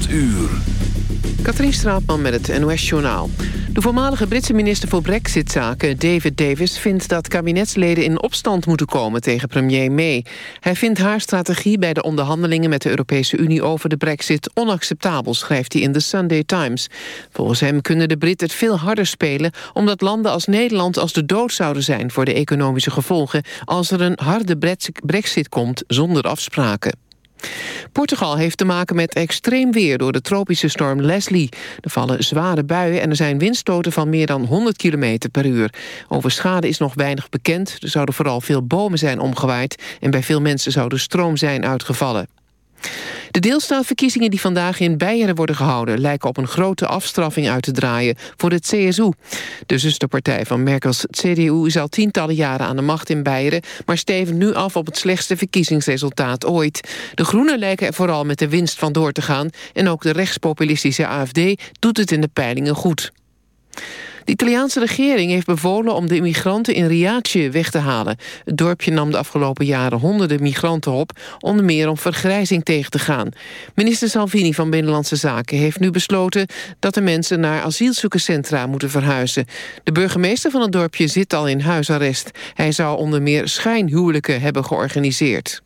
8 uur. Katrien Straatman met het NOS-journaal. De voormalige Britse minister voor Brexit-zaken, David Davis... vindt dat kabinetsleden in opstand moeten komen tegen premier May. Hij vindt haar strategie bij de onderhandelingen met de Europese Unie... over de brexit onacceptabel, schrijft hij in de Sunday Times. Volgens hem kunnen de Britten het veel harder spelen... omdat landen als Nederland als de dood zouden zijn... voor de economische gevolgen als er een harde brexit komt zonder afspraken. Portugal heeft te maken met extreem weer door de tropische storm Leslie. Er vallen zware buien en er zijn windstoten van meer dan 100 km per uur. Over schade is nog weinig bekend. Er zouden vooral veel bomen zijn omgewaaid... en bij veel mensen zou de stroom zijn uitgevallen. De deelstaatverkiezingen die vandaag in Beieren worden gehouden... lijken op een grote afstraffing uit te draaien voor het CSU. De zusterpartij van Merkels CDU is al tientallen jaren aan de macht in Beieren... maar steven nu af op het slechtste verkiezingsresultaat ooit. De Groenen lijken er vooral met de winst van door te gaan... en ook de rechtspopulistische AFD doet het in de peilingen goed. De Italiaanse regering heeft bevolen om de immigranten in Riace weg te halen. Het dorpje nam de afgelopen jaren honderden migranten op... onder meer om vergrijzing tegen te gaan. Minister Salvini van Binnenlandse Zaken heeft nu besloten... dat de mensen naar asielzoekerscentra moeten verhuizen. De burgemeester van het dorpje zit al in huisarrest. Hij zou onder meer schijnhuwelijken hebben georganiseerd.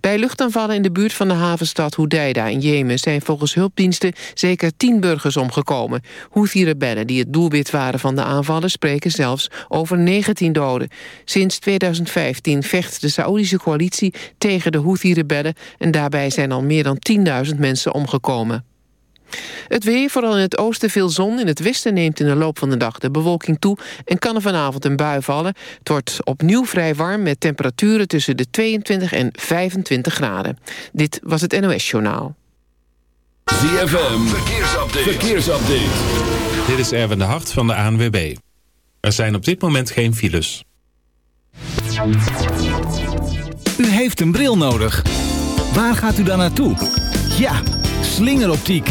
Bij luchtaanvallen in de buurt van de havenstad Houdeida in Jemen... zijn volgens hulpdiensten zeker tien burgers omgekomen. Houthi-rebellen die het doelwit waren van de aanvallen... spreken zelfs over 19 doden. Sinds 2015 vecht de Saoedische coalitie tegen de Houthi-rebellen... en daarbij zijn al meer dan 10.000 mensen omgekomen. Het weer, vooral in het oosten veel zon. In het westen neemt in de loop van de dag de bewolking toe... en kan er vanavond een bui vallen. Het wordt opnieuw vrij warm met temperaturen tussen de 22 en 25 graden. Dit was het NOS Journaal. ZFM, verkeersupdate. verkeersupdate. Dit is Erwin de Hart van de ANWB. Er zijn op dit moment geen files. U heeft een bril nodig. Waar gaat u dan naartoe? Ja, slingeroptiek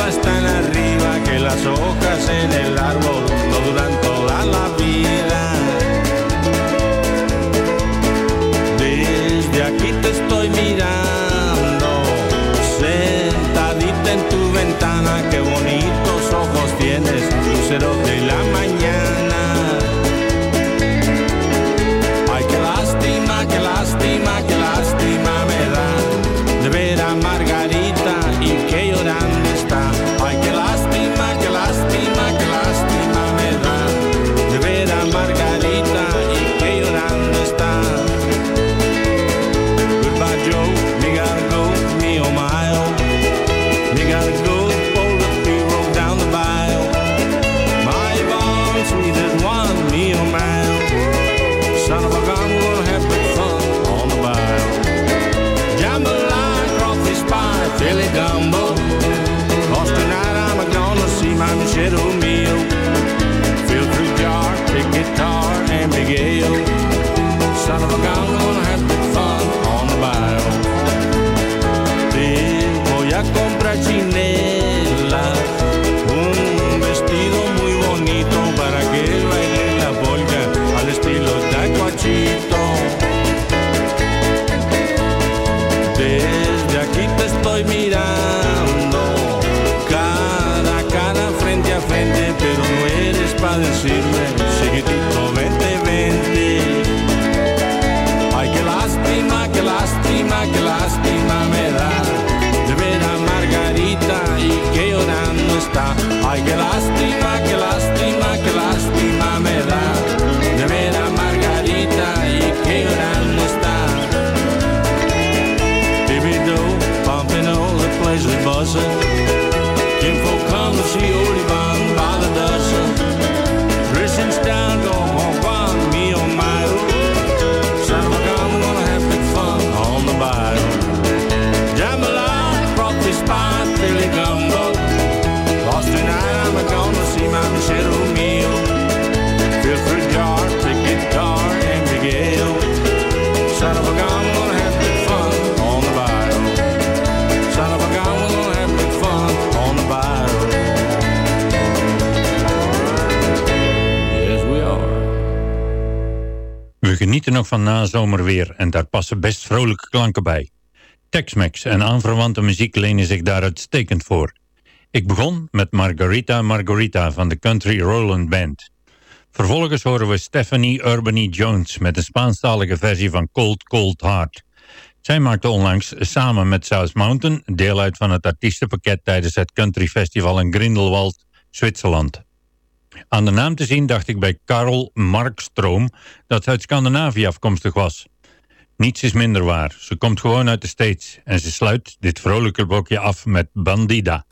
subas tan arriba que las hojas en el árbol no duran toda la vida. I can lost. van na zomerweer en daar passen best vrolijke klanken bij. Tex-Mex en aanverwante muziek lenen zich daar uitstekend voor. Ik begon met Margarita Margarita van de Country Roland Band. Vervolgens horen we Stephanie Urbany Jones met de Spaanstalige versie van Cold Cold Heart. Zij maakte onlangs samen met South Mountain deel uit van het artiestenpakket tijdens het Country Festival in Grindelwald, Zwitserland. Aan de naam te zien dacht ik bij Karel Markstroom dat ze uit Scandinavië afkomstig was. Niets is minder waar. Ze komt gewoon uit de States en ze sluit dit vrolijke blokje af met Bandida.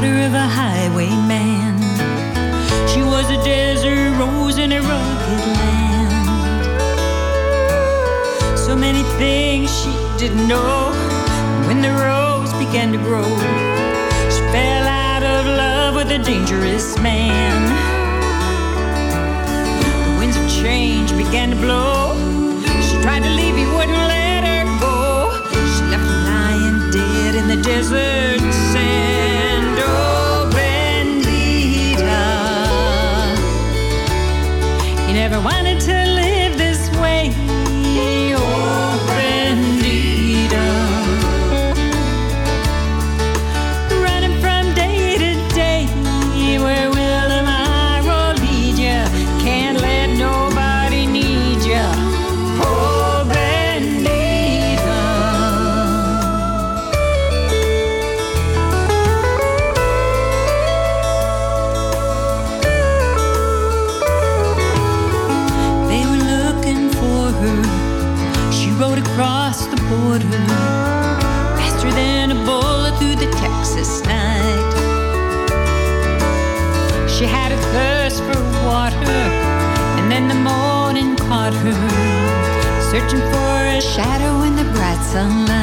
Daughter of a highwayman. She was a desert rose in a rugged land. So many things she didn't know. When the rose began to grow, she fell out of love with a dangerous man. The winds of change began to blow. She tried to leave, he wouldn't let her go. She left him lying dead in the desert never wanted to 灿烂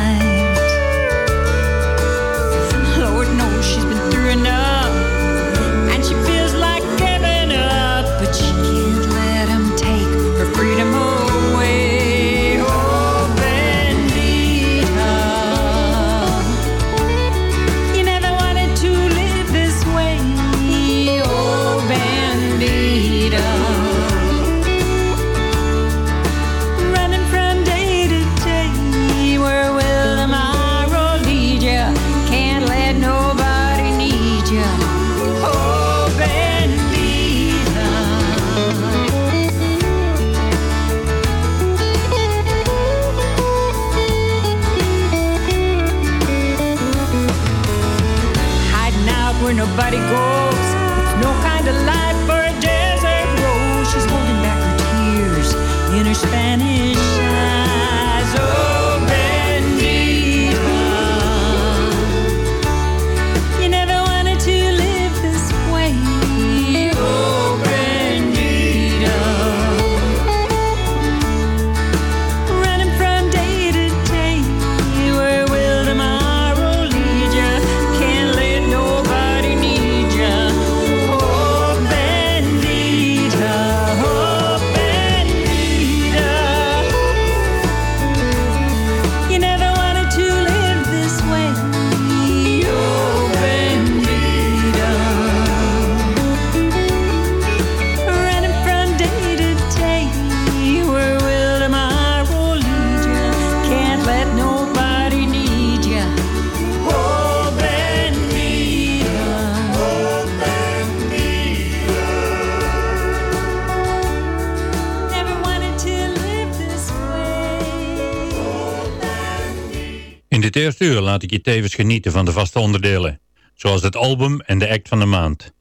laat ik je tevens genieten van de vaste onderdelen, zoals het album en de act van de maand.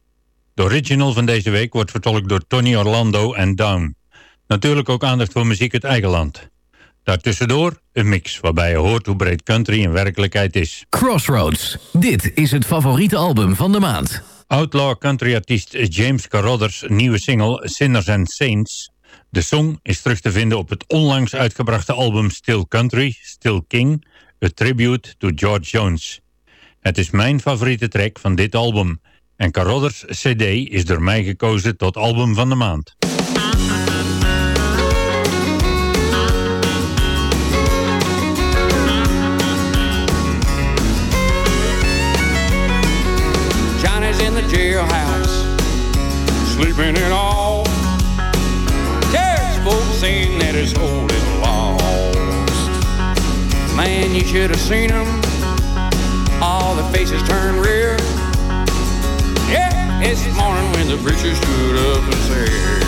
De original van deze week wordt vertolkt door Tony Orlando en Down. Natuurlijk ook aandacht voor muziek uit eigen land. Daartussendoor een mix waarbij je hoort hoe breed country in werkelijkheid is. Crossroads. Dit is het favoriete album van de maand. Outlaw country-artiest James Carruthers nieuwe single Sinners and Saints. De song is terug te vinden op het onlangs uitgebrachte album Still Country, Still King, A Tribute to George Jones. Het is mijn favoriete track van dit album en Carruthers CD is door mij gekozen tot album van de maand. Johnny's in the jailhouse, sleeping all. That lost. Man, you should have seen them. All the faces turned red. Yeah, this morning when the preacher stood up and said,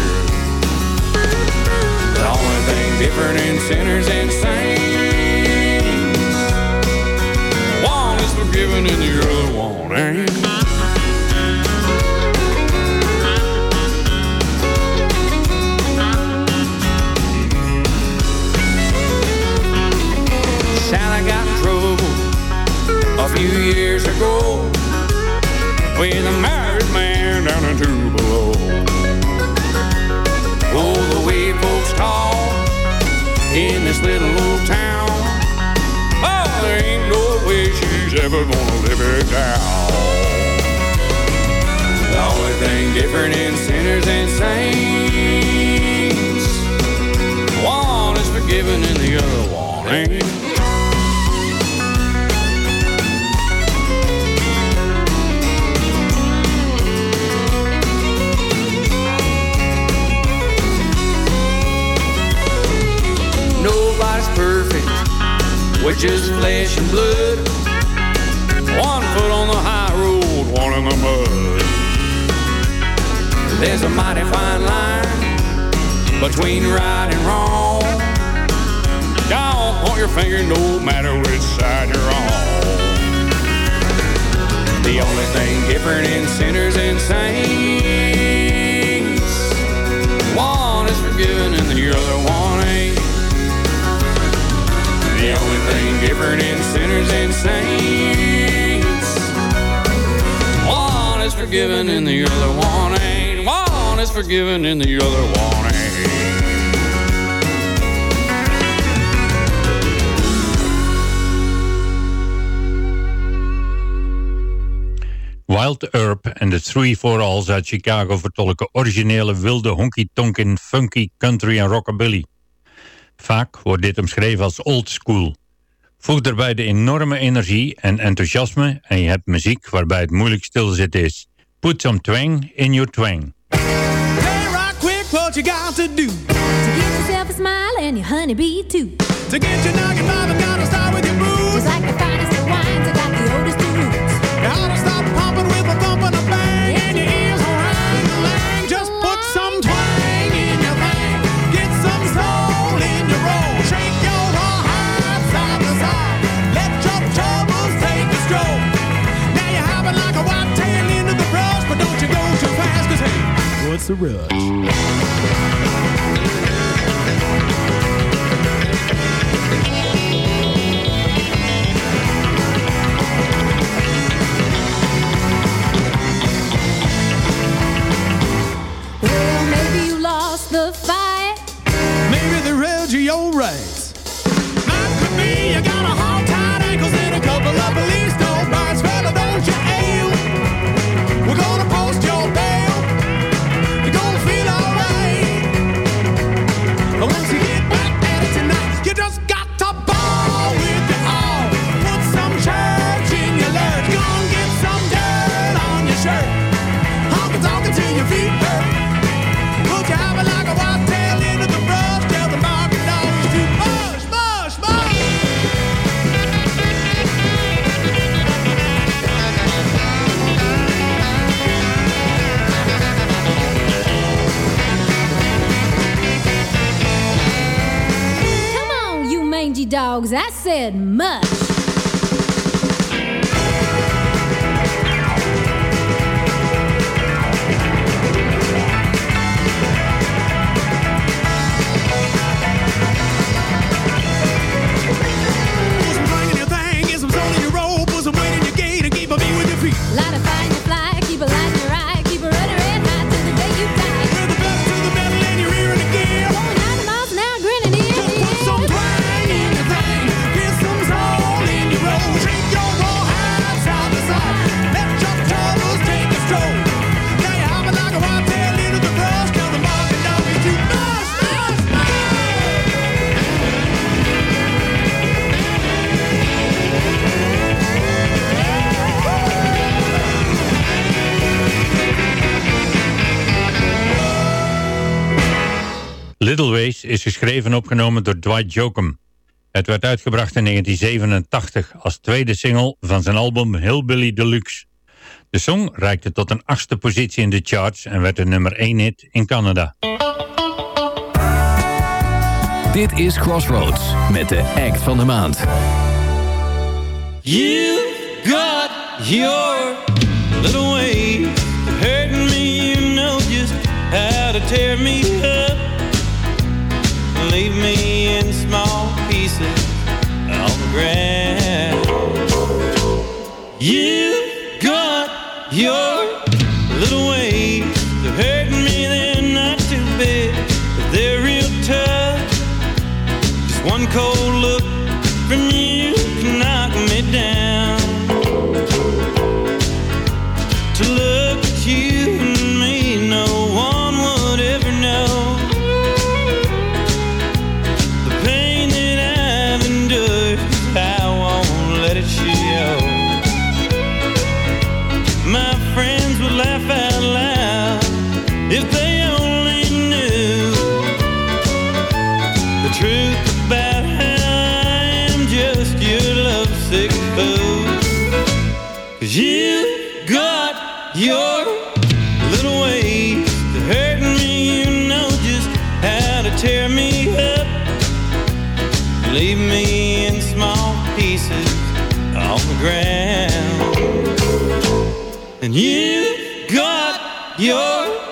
The only thing different in sinners and saints, one is forgiven and the other one ain't. A few years ago. with a married man down in Tupelo. Oh, the way folks talk in this little old town. Oh, there ain't no way she's ever gonna live it down. The only thing different in sinners and saints, one is forgiven and the other one ain't. We're just flesh and blood. One foot on the high road, one in the mud. There's a mighty fine line between right and wrong. Don't point your finger no matter which side you're on. The only thing different in sinners and saints, one is forgiven and the other one ain't. The only thing different in sinners and saints, one is forgiven and the other one. One is forgiven and the other one. Wild Herb en de Three for Alls uit Chicago vertolken originele wilde honky-tonkin, funky, country en rockabilly. Vaak wordt dit omschreven als old school. Voeg daarbij de enorme energie en enthousiasme en je hebt muziek waarbij het moeilijk stilzitten is. Put some twang in your twang. Hey, rock quick what you got to do. To give yourself a smile and your honeybee too. To get your nugget poppin', gotta start with your booze. What's the rush? Said Little Ways is geschreven en opgenomen door Dwight Jokum. Het werd uitgebracht in 1987 als tweede single van zijn album Hillbilly Deluxe. De song reikte tot een achtste positie in de charts en werd een nummer 1 hit in Canada. Dit is Crossroads met de act van de maand. You got your little way of hurting me. You know just how to tear me up. leave me in small pieces on the ground. You got your little ways of hurt me, they're not too big, but they're real tough. Just one cold ground. And you got your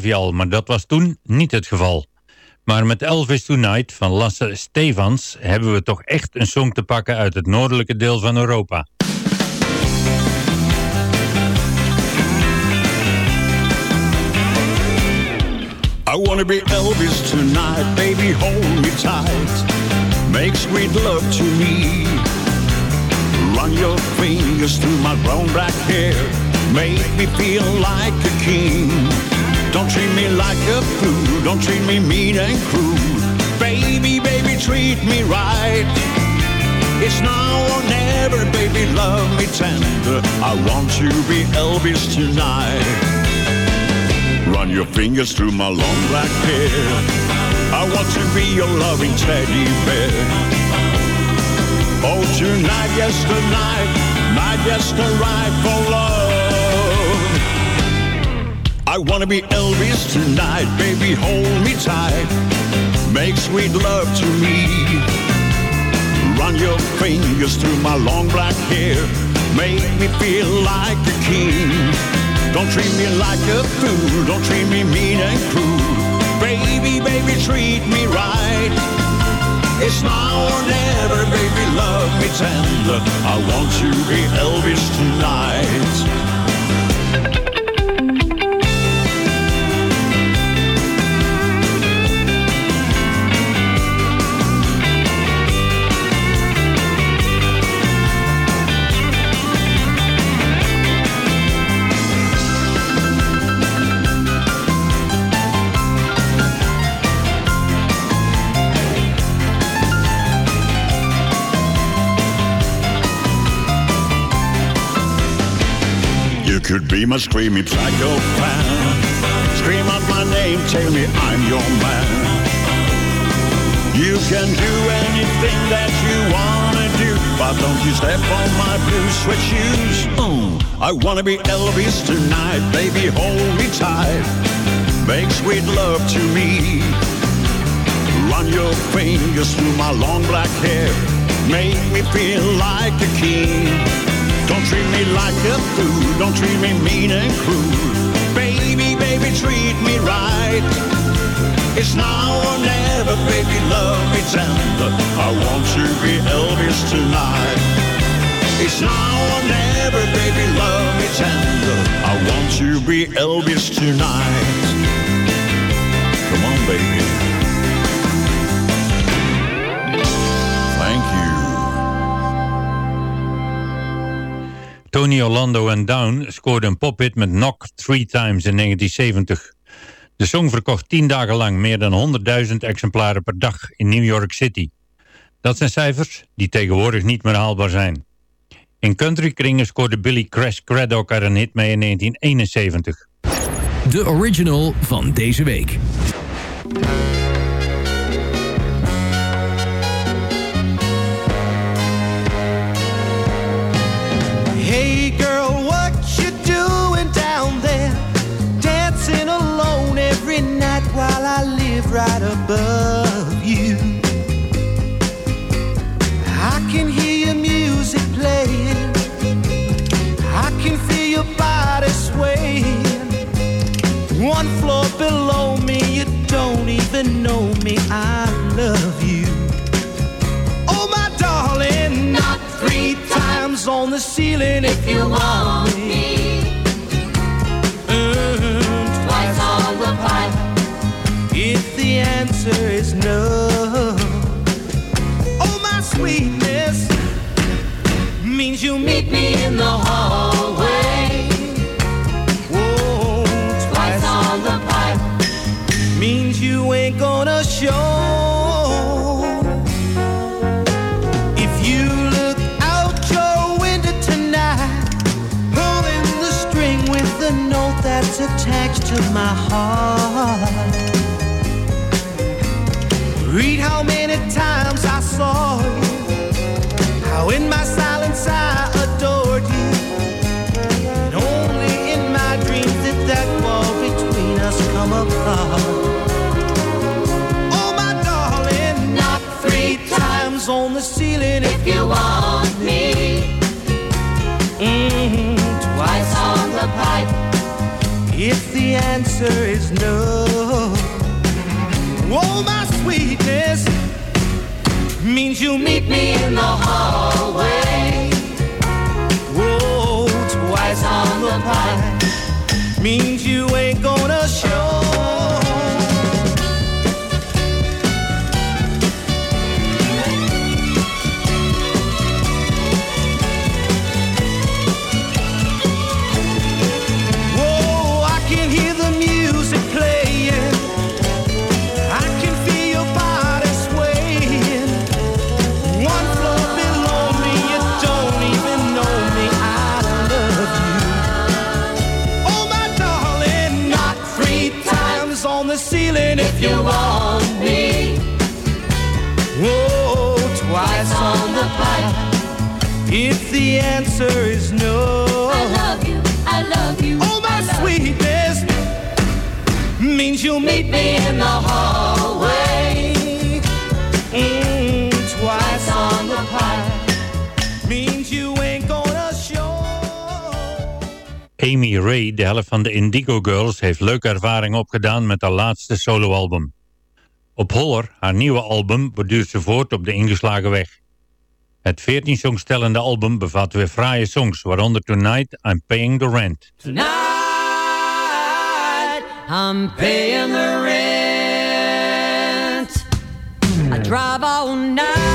Scandinavië al, maar dat was toen niet het geval. Maar met Elvis Tonight van Lasse Stevans hebben we toch echt een song te pakken uit het noordelijke deel van Europa. I wanna be Elvis tonight, baby, hold me tight. Make sweet love to me. Run your fingers through my brown black hair. Make me feel like a king. Don't treat me like a fool. Don't treat me mean and cruel. Baby, baby, treat me right. It's now or never, baby, love me tender. I want to be Elvis tonight. Run your fingers through my long black hair. I want to be your loving teddy bear. Oh, tonight, yes, tonight, might just arrive for love. I wanna be Elvis tonight, baby, hold me tight. Make sweet love to me. Run your fingers through my long black hair. Make me feel like a king. Don't treat me like a fool. Don't treat me mean and cruel. Baby, baby, treat me right. It's now or never, baby, love me tender. I want to be Elvis tonight. You could be my screaming psychopath. Scream out my name, tell me I'm your man. You can do anything that you wanna do. but don't you step on my blue suede shoes. Mm, I wanna be Elvis tonight, baby, hold me tight. Make sweet love to me. Run your fingers through my long black hair. Make me feel like a king. Don't treat me like a fool. Don't treat me mean and cruel. Baby, baby, treat me right. It's now or never, baby, love me tender. I want to be Elvis tonight. It's now or never, baby, love me tender. I want to be Elvis tonight. Come on, baby. Tony Orlando en Down scoorde een pophit met Knock Three Times in 1970. De song verkocht 10 dagen lang meer dan 100.000 exemplaren per dag in New York City. Dat zijn cijfers die tegenwoordig niet meer haalbaar zijn. In countrykringen scoorde Billy Crash Craddock er een hit mee in 1971. De original van deze week. Hey girl, what you doing down there? Dancing alone every night while I live right above you. I can hear your music playing. I can feel your body swaying. One floor below me, you don't even know me. I love you. The ceiling if you want me. Mm, twice on the pipe if the answer is no. Oh, my sweetness means you meet me in the hallway. Times I saw you, how in my silence I adored you. And only in my dreams did that wall between us come apart. Oh, my darling, knock three times on the ceiling if you want me. Mm, twice on the pipe if the answer is no. Oh, my sweetness means you'll meet me in the hallway. Whoa, twice on the pipe means you ceiling if you want me. Whoa, twice on the pipe if the answer is no. I love you, I love you. Oh, my sweetness means you'll meet me in the hallway. Amy Ray, de helft van de Indigo Girls, heeft leuke ervaring opgedaan met haar laatste soloalbum. Op Holler, haar nieuwe album, borduurt ze voort op de ingeslagen weg. Het 14 songstellende album bevat weer fraaie songs, waaronder Tonight I'm Paying the Rent. Tonight I'm paying the rent. I drive all night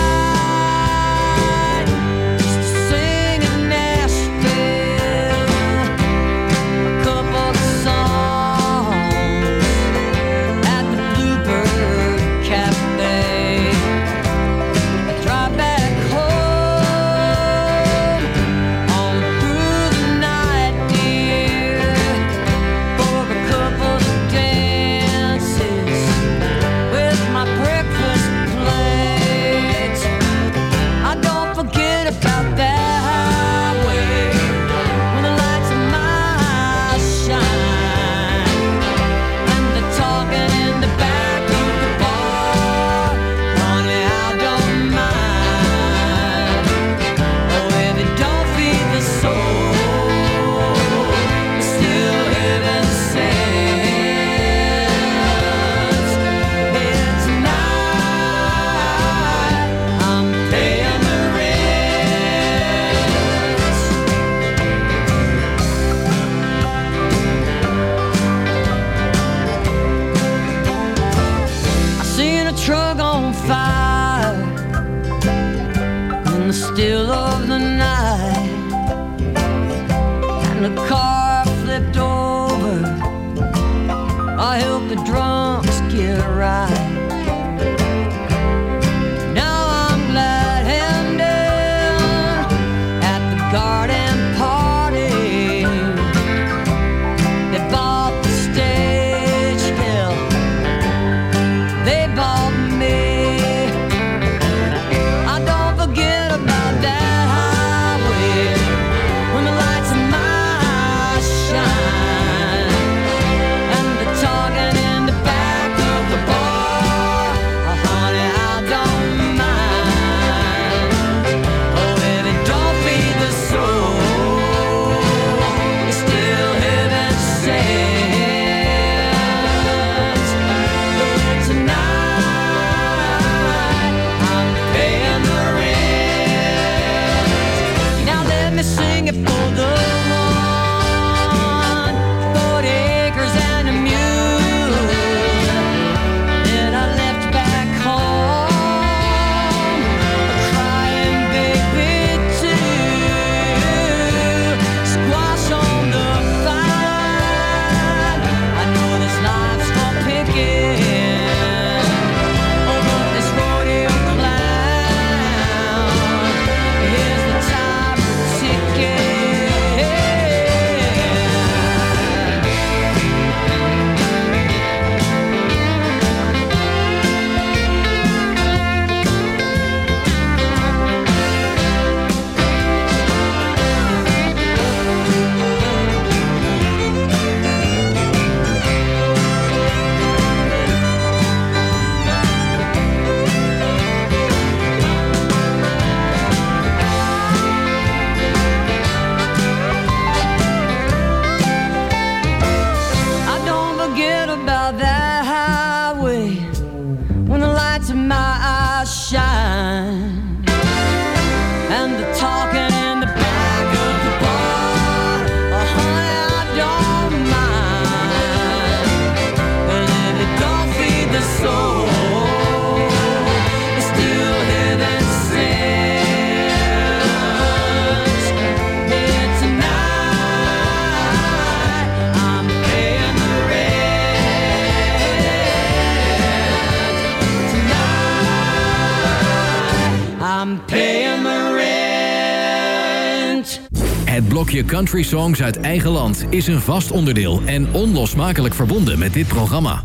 country songs uit eigen land is een vast onderdeel en onlosmakelijk verbonden met dit programma.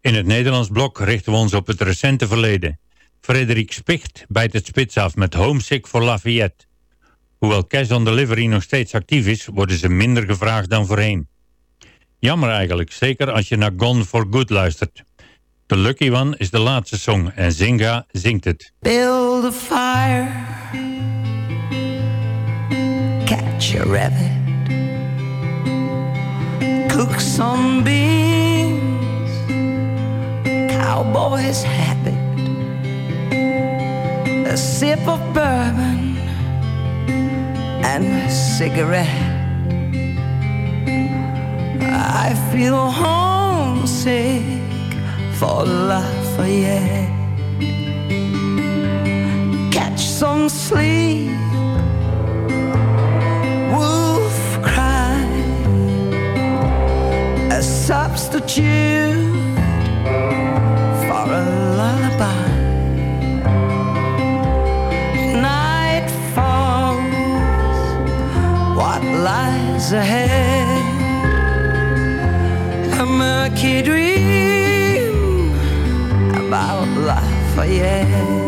In het Nederlands blok richten we ons op het recente verleden. Frederik Spicht bijt het spits af met Homesick for Lafayette. Hoewel Cash on Delivery nog steeds actief is, worden ze minder gevraagd dan voorheen. Jammer eigenlijk, zeker als je naar Gone for Good luistert. The Lucky One is de laatste song en Zinga zingt het. Build a fire, catch a rabbit, cook some beans, cowboy's habit, a sip of bourbon, and a cigarette. I feel homesick for Lafayette. Catch some sleep, substitute for a lullaby. Night falls, what lies ahead? A murky dream about Lafayette. At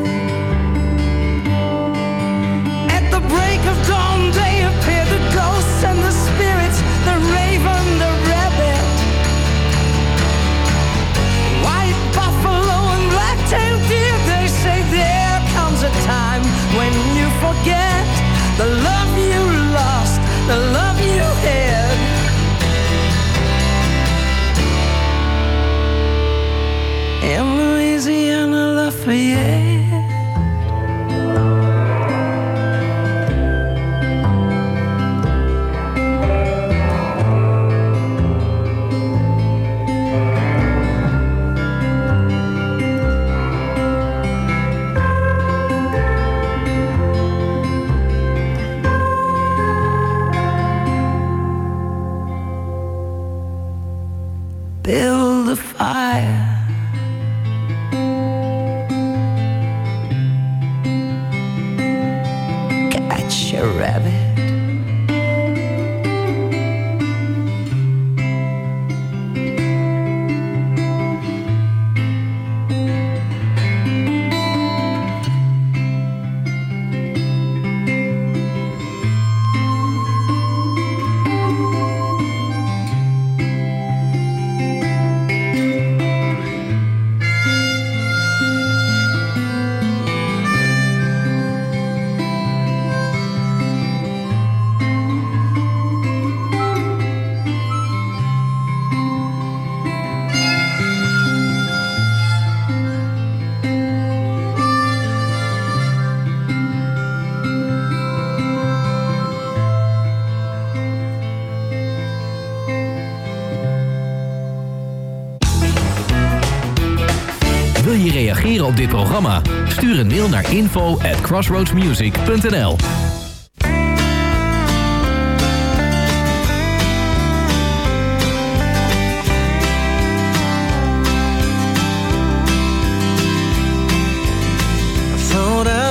programma? Stuur een mail naar info at crossroadsmusic.nl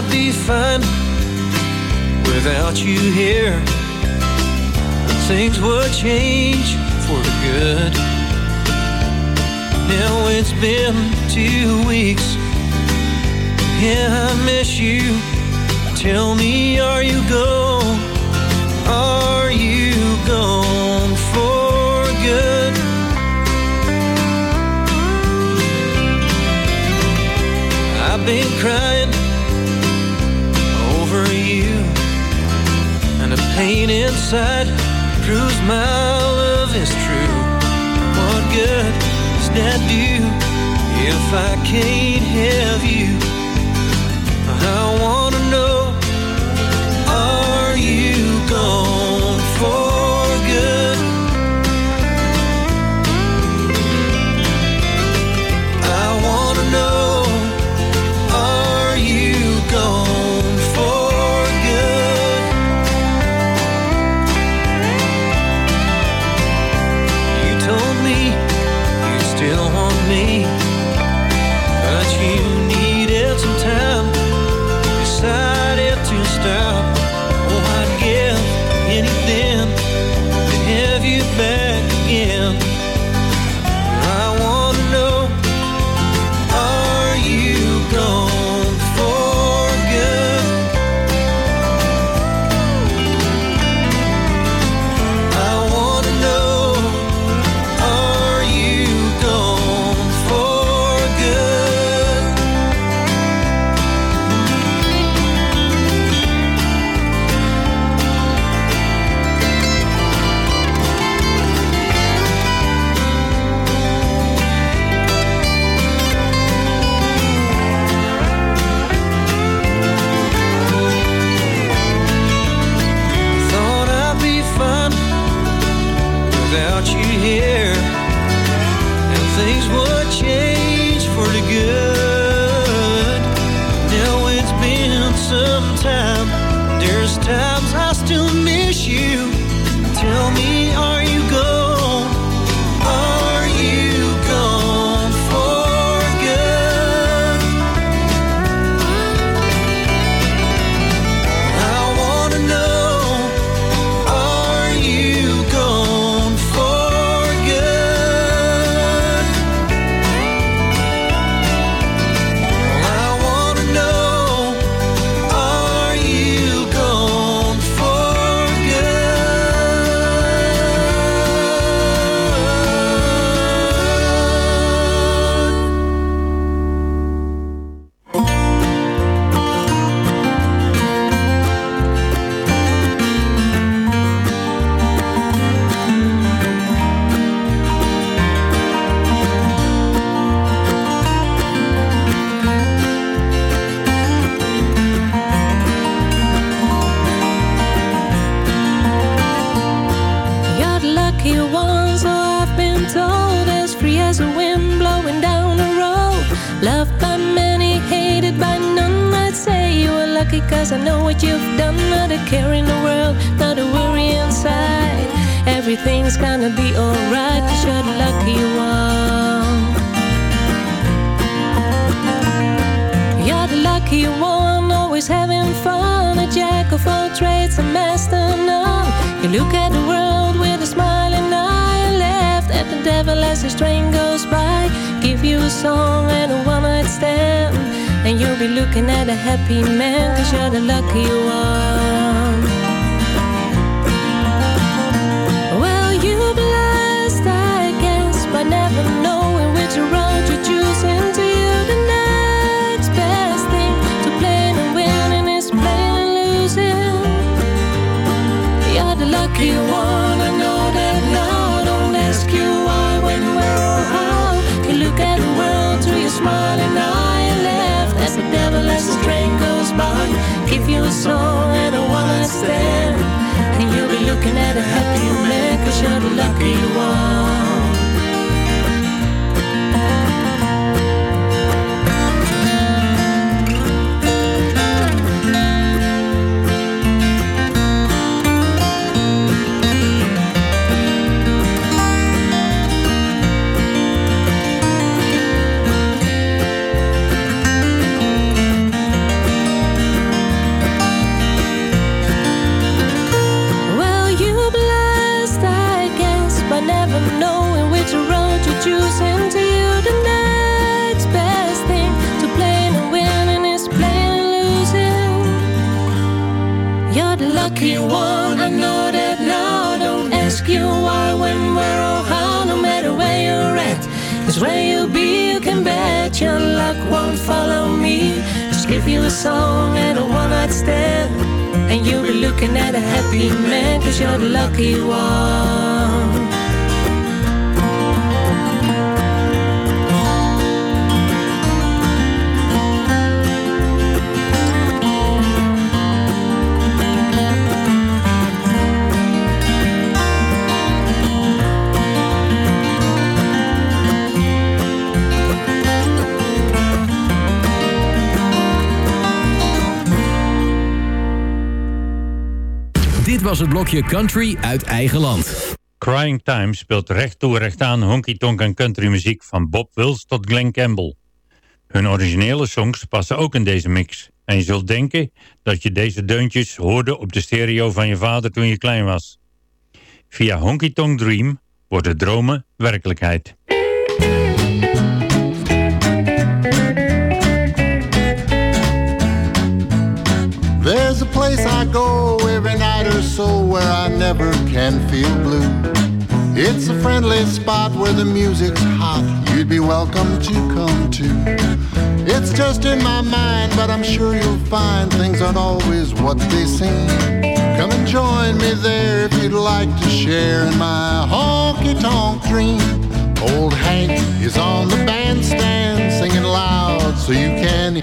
be fine without you here. Things would change for the good. Now it's been two weeks yeah, I miss you. Tell me, are you gone? Are you gone for good? I've been crying over you, and the pain inside proves my love is true. What good does that do if I can't help? Give you a song and a one night stand. And you'll be looking at a happy man, cause you're the lucky one. Song and a one night stand. And you'll be looking at a happy man, cause you're the lucky one. Was het blokje Country uit eigen land. Crying Time speelt recht toe recht aan honky-tonk en country muziek van Bob Wills tot Glenn Campbell. Hun originele songs passen ook in deze mix. En je zult denken dat je deze deuntjes hoorde op de stereo van je vader toen je klein was. Via Honky Tonk Dream worden dromen werkelijkheid. Where I never can feel blue. It's a friendly spot where the music's hot. You'd be welcome to come to. It's just in my mind, but I'm sure you'll find things aren't always what they seem. Come and join me there if you'd like to share in my honky tonk dream. Old Hank is on the bandstand singing loud so you can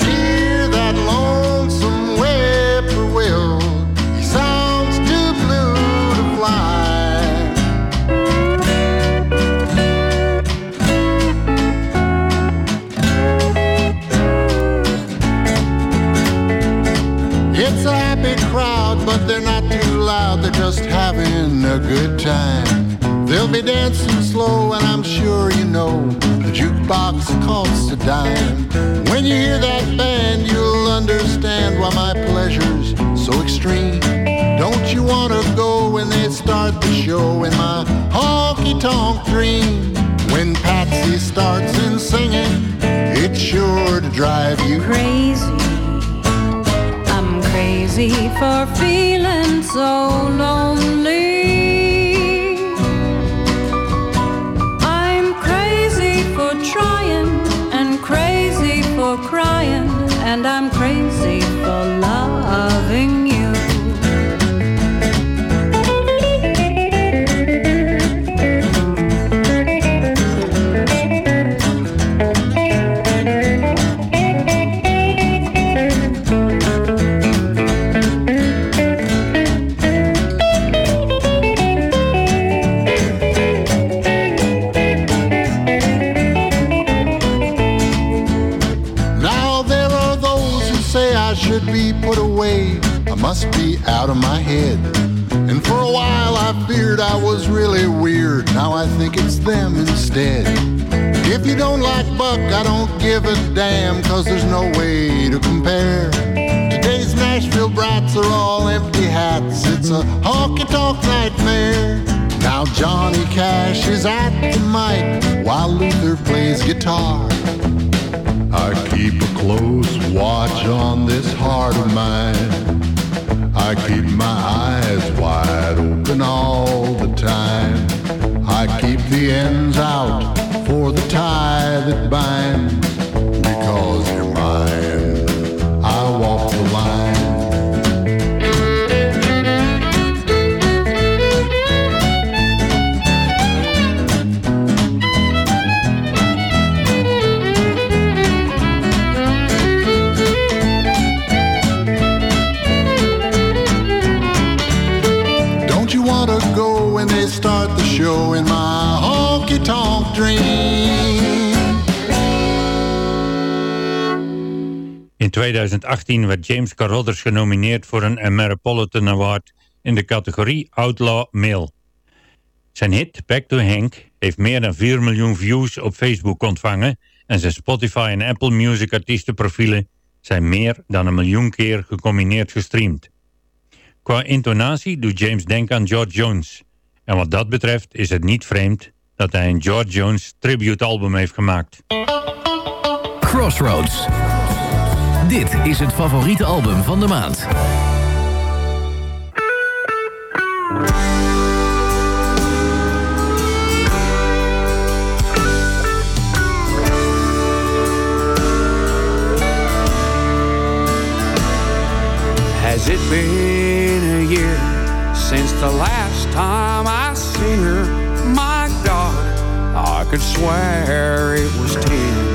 having a good time. They'll be dancing slow, and I'm sure you know the jukebox costs a dime. When you hear that band, you'll understand why my pleasure's so extreme. Don't you want to go when they start the show in my honky tonk dream? When Patsy starts in singing, it's sure to drive you crazy. Crazy for feeling so lonely. I'm crazy for trying and crazy for crying, and I'm guitar. I keep a close watch on this heart of mine. I keep my eyes wide open all the time. I keep the ends 2018 werd James Carruthers genomineerd voor een Ameripolitan Award in de categorie Outlaw Male. Zijn hit Back to Hank heeft meer dan 4 miljoen views op Facebook ontvangen en zijn Spotify en Apple Music artiestenprofielen zijn meer dan een miljoen keer gecombineerd gestreamd. Qua intonatie doet James denken aan George Jones. En wat dat betreft is het niet vreemd dat hij een George Jones tribute album heeft gemaakt. Crossroads. Dit is het favoriete album van de maand. Has it been a year since the last time I seen her? My God, I could swear it was ten.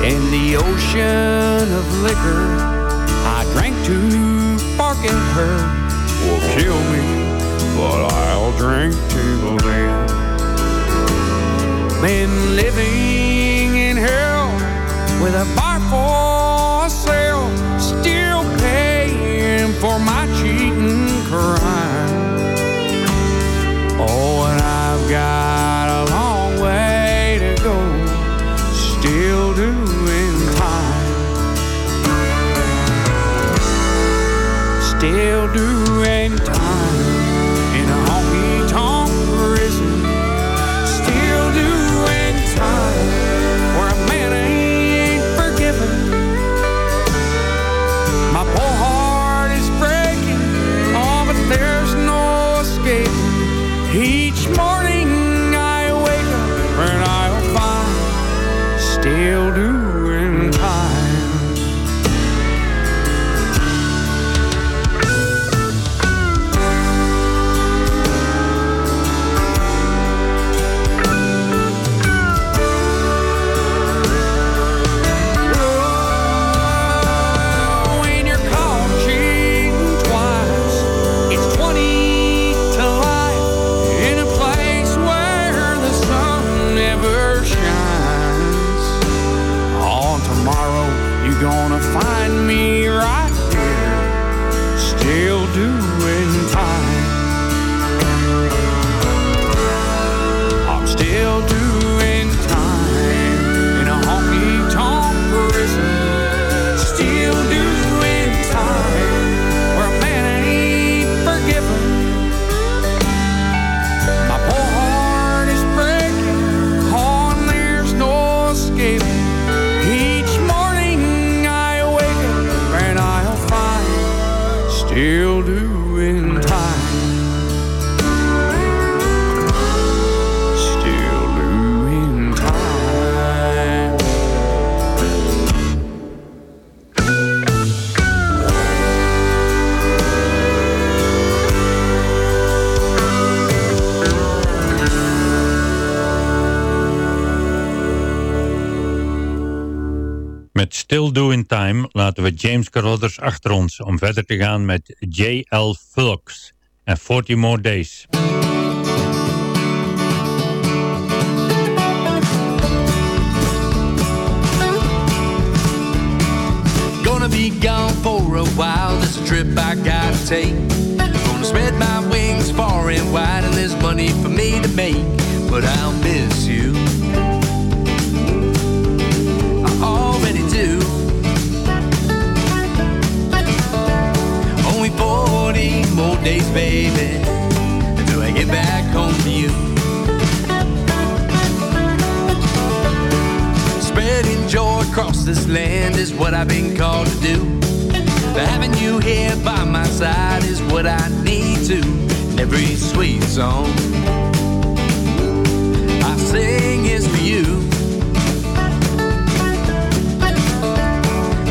In the ocean of liquor, I drank to forget her. Will kill me, but I'll drink till then. Been living in hell with a bar for sale, still paying for my cheating crime. Oh, and I've got Still Doing Time laten we James Carruthers achter ons om verder te gaan met J.L. Fulks en 40 More Days. Gonna be gone for a while, this trip I gotta take. Gonna spread my wings far and wide, and there's money for me to make, but I'll miss you. 40 more days, baby, until I get back home to you. Spreading joy across this land is what I've been called to do. Having you here by my side is what I need to. Every sweet song I sing is for you.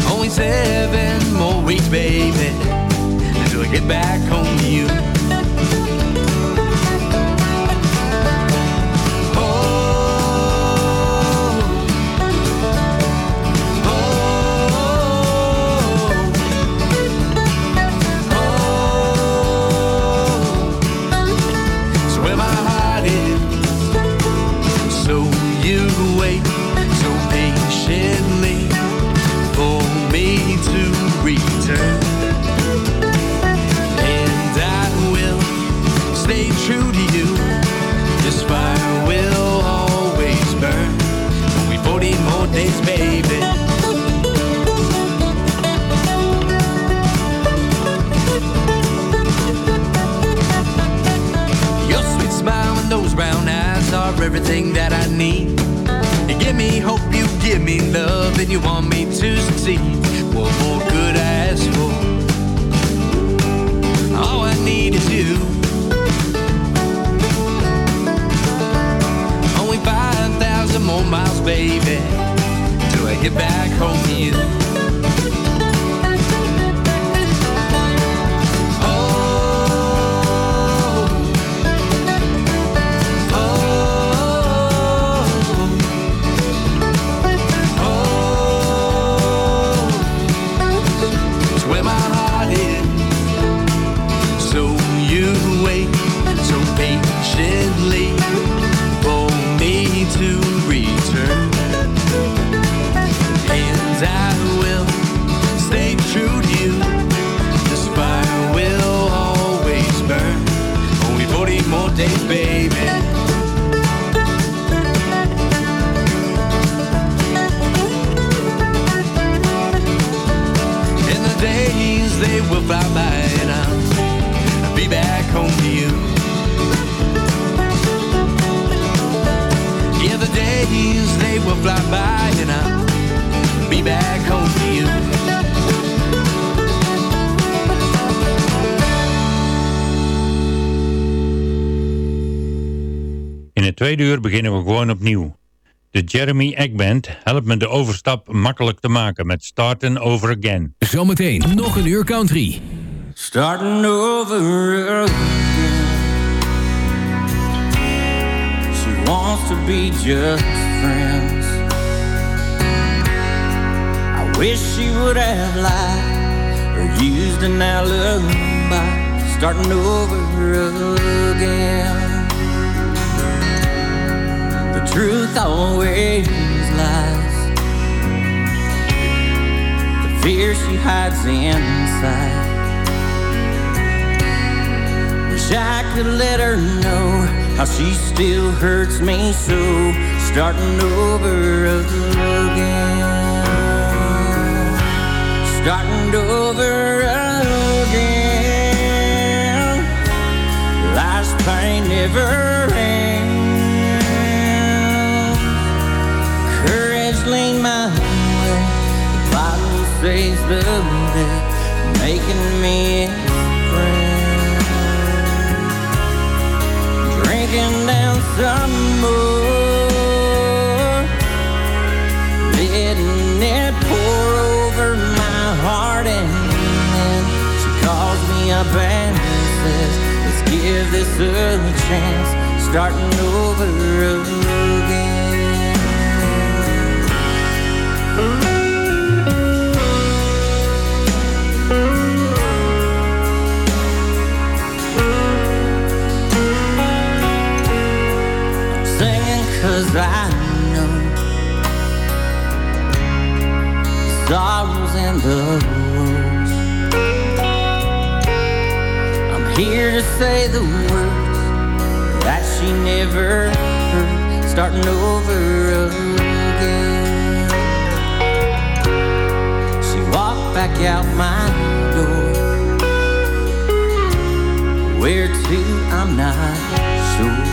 Only seven more weeks, baby, I get back home to you. Everything that I need. You give me hope, you give me love, and you want me to succeed. What more could I ask for? All I need is you. Only 5,000 more miles, baby, till I get back home to you. Uur beginnen we gewoon opnieuw. De Jeremy Egg Band helpt me de overstap makkelijk te maken met Starten Over Again. Zometeen nog een uur country. Starting over again. She wants to be just friends. I wish she would have lied or used an alibi. Starting over again. Truth always lies. The fear she hides inside. Wish I could let her know how she still hurts me so. Starting over again. Starting over again. Life's pain never ends. The best, making me his friend. Drinking down some more, letting it pour over my heart, and then she calls me up and says, "Let's give this a chance, starting over sorrows and the woes. I'm here to say the words that she never heard, starting over again. She walked back out my door. Where to, I'm not sure.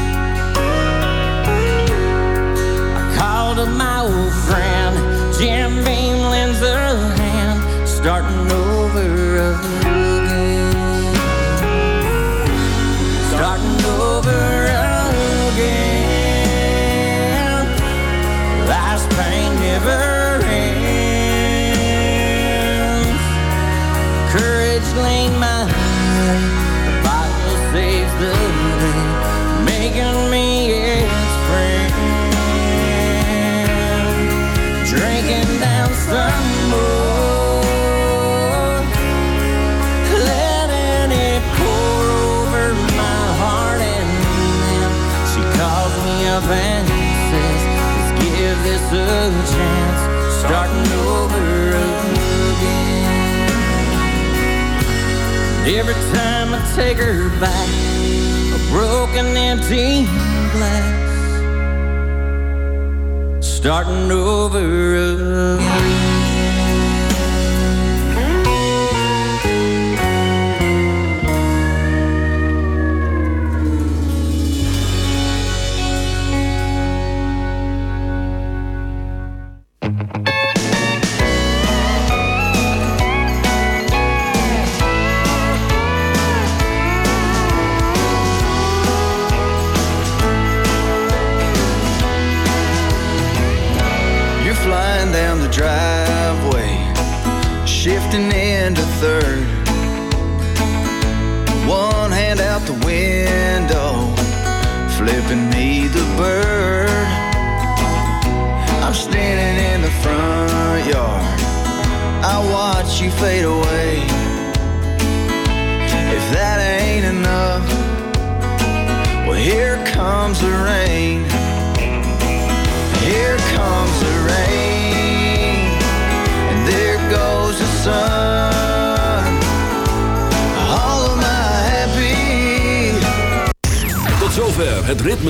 I called up my old friend, Jim starting over again. Starting over again. Life's pain never ends. Courage lean my way. The Bible saves the day, making me its friend. Drinking down some more, up and says, "Let's give this a chance, starting over again." Every time I take her back, a broken empty glass, starting over again.